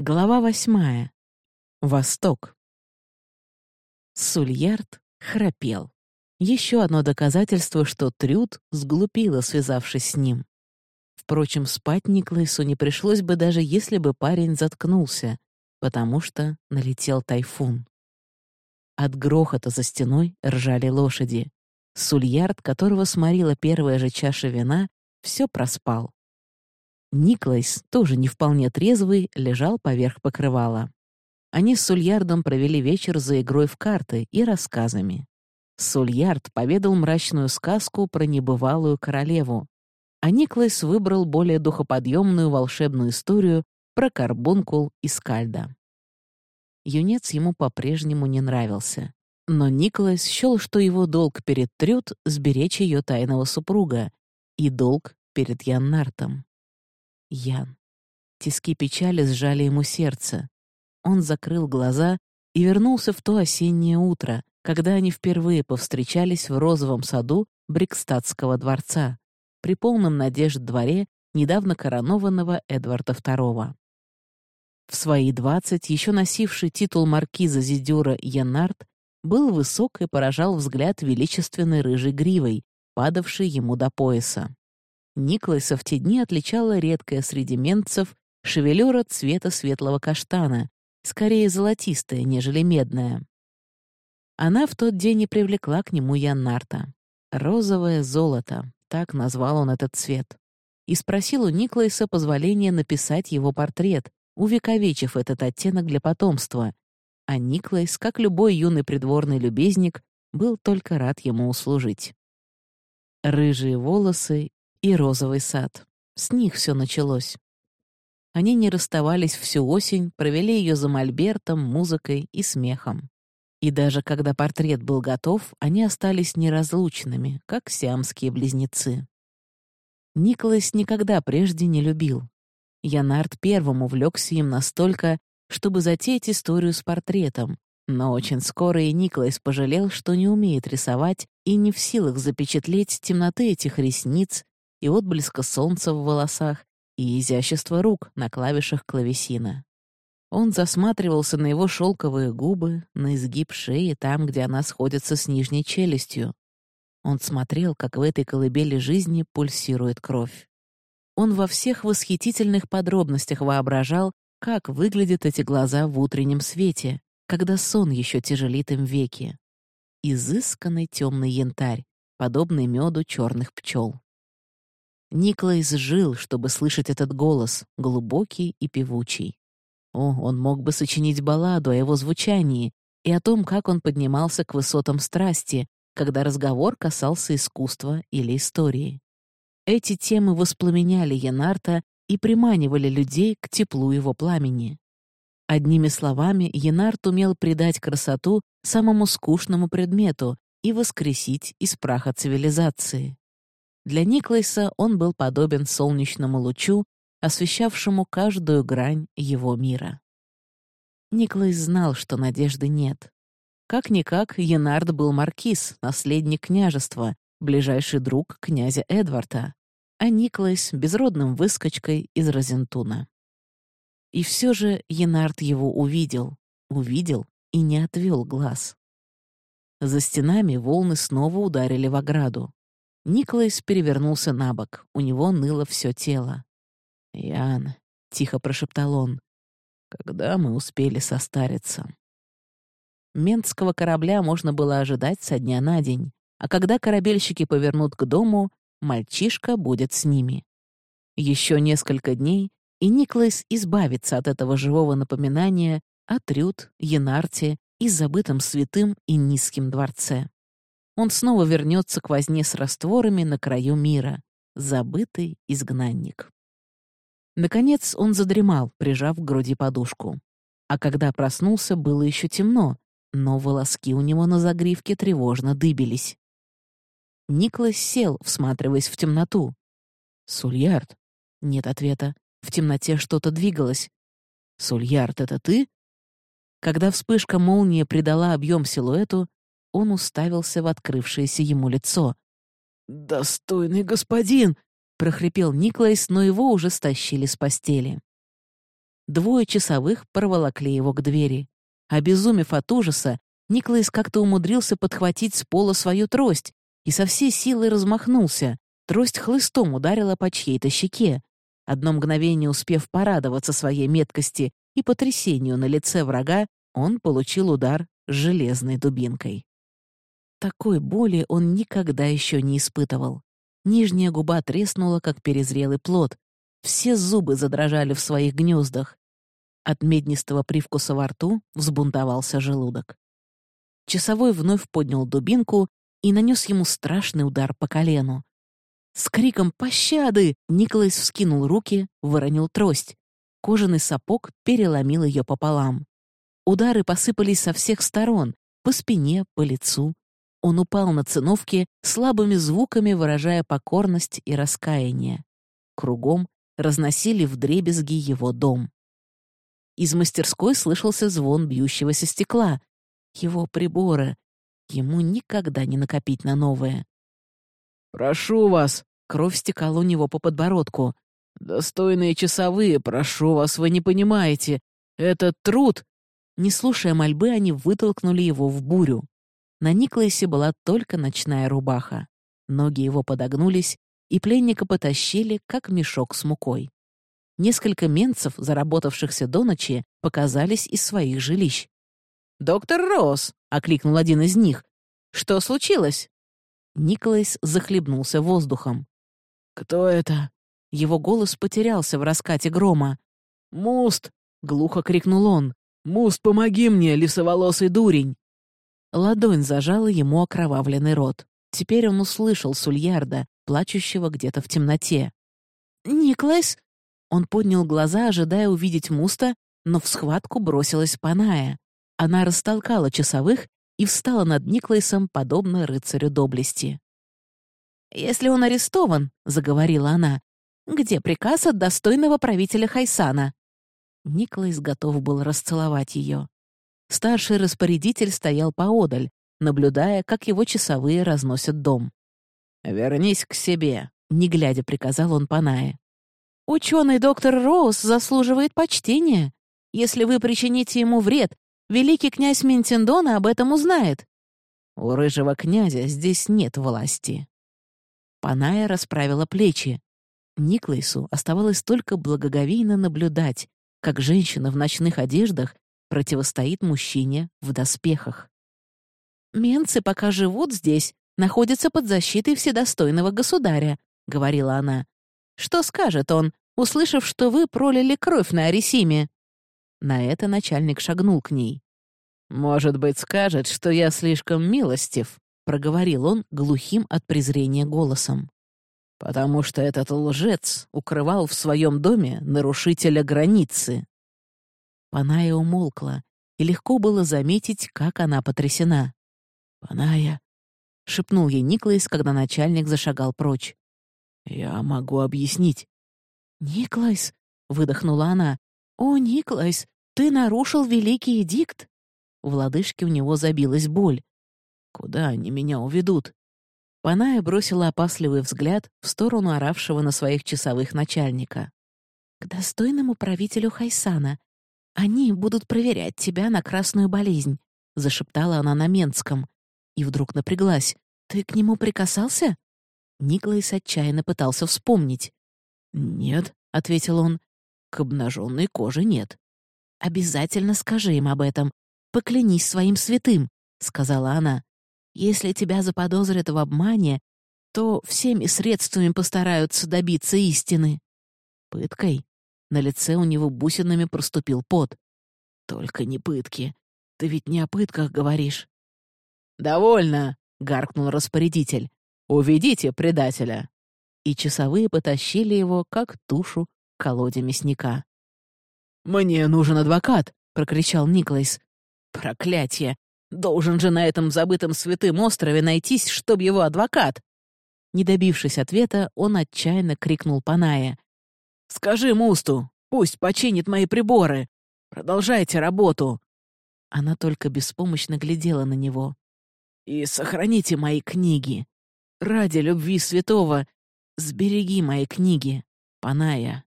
Глава восьмая. Восток. Сульярд храпел. Еще одно доказательство, что Трюд сглупила, связавшись с ним. Впрочем, спать Никлайсу не пришлось бы, даже если бы парень заткнулся, потому что налетел тайфун. От грохота за стеной ржали лошади. Сульярд, которого сморила первая же чаша вина, все проспал. Никлайс, тоже не вполне трезвый, лежал поверх покрывала. Они с Сульярдом провели вечер за игрой в карты и рассказами. Сульярд поведал мрачную сказку про небывалую королеву, а Никлайс выбрал более духоподъемную волшебную историю про карбункул и скальда. Юнец ему по-прежнему не нравился. Но Никлайс счел, что его долг перед Трюд — сберечь ее тайного супруга, и долг перед Яннартом. Ян. Тиски печали сжали ему сердце. Он закрыл глаза и вернулся в то осеннее утро, когда они впервые повстречались в розовом саду Брикстадского дворца, при полном надежд дворе недавно коронованного Эдварда II. В свои двадцать, еще носивший титул маркиза Зидюра Янард, был высок и поражал взгляд величественной рыжей гривой, падавшей ему до пояса. Никлайса в те дни отличала редкая среди ментцев шевелюра цвета светлого каштана, скорее золотистая, нежели медная. Она в тот день и привлекла к нему Яннарта. «Розовое золото», — так назвал он этот цвет. И спросил у Никлайса позволения написать его портрет, увековечив этот оттенок для потомства. А Никлайс, как любой юный придворный любезник, был только рад ему услужить. Рыжие волосы и розовый сад. С них все началось. Они не расставались всю осень, провели ее за мольбертом, музыкой и смехом. И даже когда портрет был готов, они остались неразлучными, как сиамские близнецы. Николас никогда прежде не любил. Янард первым увлекся им настолько, чтобы затеять историю с портретом, но очень скоро и Николас пожалел, что не умеет рисовать и не в силах запечатлеть темноты этих ресниц и отблеска солнца в волосах, и изящество рук на клавишах клавесина. Он засматривался на его шелковые губы, на изгиб шеи там, где она сходится с нижней челюстью. Он смотрел, как в этой колыбели жизни пульсирует кровь. Он во всех восхитительных подробностях воображал, как выглядят эти глаза в утреннем свете, когда сон еще тяжелит им веки. Изысканный темный янтарь, подобный меду черных пчел. Никлайс жил, чтобы слышать этот голос, глубокий и певучий. О, он мог бы сочинить балладу о его звучании и о том, как он поднимался к высотам страсти, когда разговор касался искусства или истории. Эти темы воспламеняли Янарта и приманивали людей к теплу его пламени. Одними словами, Янарт умел придать красоту самому скучному предмету и воскресить из праха цивилизации. Для Никлайса он был подобен солнечному лучу, освещавшему каждую грань его мира. Никлайс знал, что надежды нет. Как-никак, Янард был маркиз, наследник княжества, ближайший друг князя Эдварда, а Никлайс — безродным выскочкой из Розентуна. И все же Янард его увидел, увидел и не отвел глаз. За стенами волны снова ударили в ограду. Николайс перевернулся на бок, у него ныло все тело. «Ян», — тихо прошептал он, — «когда мы успели состариться?» Ментского корабля можно было ожидать со дня на день, а когда корабельщики повернут к дому, мальчишка будет с ними. Еще несколько дней, и Никлайс избавится от этого живого напоминания о Трюд, Янарте и забытом святым и низким дворце он снова вернется к возне с растворами на краю мира, забытый изгнанник. Наконец он задремал, прижав к груди подушку. А когда проснулся, было еще темно, но волоски у него на загривке тревожно дыбились. Никлас сел, всматриваясь в темноту. «Сульярд?» Нет ответа. В темноте что-то двигалось. «Сульярд, это ты?» Когда вспышка молнии придала объем силуэту, он уставился в открывшееся ему лицо. «Достойный господин!» — прохрипел Никлайс, но его уже стащили с постели. двое часовых проволокли его к двери. Обезумев от ужаса, Николас как-то умудрился подхватить с пола свою трость и со всей силы размахнулся. Трость хлыстом ударила по чьей-то щеке. Одно мгновение успев порадоваться своей меткости и потрясению на лице врага, он получил удар железной дубинкой. Такой боли он никогда еще не испытывал. Нижняя губа треснула, как перезрелый плод. Все зубы задрожали в своих гнездах. От меднистого привкуса во рту взбунтовался желудок. Часовой вновь поднял дубинку и нанес ему страшный удар по колену. С криком «Пощады!» Николас вскинул руки, выронил трость. Кожаный сапог переломил ее пополам. Удары посыпались со всех сторон, по спине, по лицу. Он упал на циновке, слабыми звуками выражая покорность и раскаяние. Кругом разносили вдребезги его дом. Из мастерской слышался звон бьющегося стекла. Его приборы. Ему никогда не накопить на новое. «Прошу вас!» — кровь стекала у него по подбородку. «Достойные часовые, прошу вас, вы не понимаете. Этот труд...» Не слушая мольбы, они вытолкнули его в бурю. На Никласе была только ночная рубаха. Ноги его подогнулись, и пленника потащили, как мешок с мукой. Несколько менцев, заработавшихся до ночи, показались из своих жилищ. «Доктор Росс!» — окликнул один из них. «Что случилось?» Николас захлебнулся воздухом. «Кто это?» Его голос потерялся в раскате грома. «Муст!» — глухо крикнул он. «Муст, помоги мне, лисоволосый дурень!» Ладонь зажала ему окровавленный рот. Теперь он услышал Сульярда, плачущего где-то в темноте. «Никлас!» Он поднял глаза, ожидая увидеть Муста, но в схватку бросилась Паная. Она растолкала часовых и встала над Никлайсом, подобно рыцарю доблести. «Если он арестован», — заговорила она, — «где приказ от достойного правителя Хайсана?» Никлайс готов был расцеловать ее. Старший распорядитель стоял поодаль, наблюдая, как его часовые разносят дом. «Вернись к себе», — не глядя приказал он Панае. «Ученый доктор Роуз заслуживает почтения. Если вы причините ему вред, великий князь Ментендона об этом узнает». «У рыжего князя здесь нет власти». Паная расправила плечи. Никлайсу оставалось только благоговейно наблюдать, как женщина в ночных одеждах противостоит мужчине в доспехах. «Менцы пока живут здесь, находятся под защитой вседостойного государя», — говорила она. «Что скажет он, услышав, что вы пролили кровь на Арисиме?» На это начальник шагнул к ней. «Может быть, скажет, что я слишком милостив», — проговорил он глухим от презрения голосом. «Потому что этот лжец укрывал в своем доме нарушителя границы». Паная умолкла, и легко было заметить, как она потрясена. «Паная», — шепнул ей Никлайс, когда начальник зашагал прочь. «Я могу объяснить». «Никлайс», — выдохнула она, — «О, Никлайс, ты нарушил великий эдикт». В лодыжке у него забилась боль. «Куда они меня уведут?» Паная бросила опасливый взгляд в сторону оравшего на своих часовых начальника. «К достойному правителю Хайсана. Они будут проверять тебя на красную болезнь», — зашептала она на Менском. И вдруг напряглась. «Ты к нему прикасался?» Николайс отчаянно пытался вспомнить. «Нет», — ответил он, — «к обнаженной коже нет». «Обязательно скажи им об этом. Поклянись своим святым», — сказала она. «Если тебя заподозрят в обмане, то всеми средствами постараются добиться истины». «Пыткой?» На лице у него бусинами проступил пот. «Только не пытки. Ты ведь не о пытках говоришь». «Довольно!» — гаркнул распорядитель. «Уведите предателя!» И часовые потащили его, как тушу, к колоде мясника. «Мне нужен адвокат!» — прокричал Никлайс. «Проклятье! Должен же на этом забытом святым острове найтись, чтоб его адвокат!» Не добившись ответа, он отчаянно крикнул Паная. «Скажи Мусту, пусть починит мои приборы. Продолжайте работу». Она только беспомощно глядела на него. «И сохраните мои книги. Ради любви святого сбереги мои книги, Паная».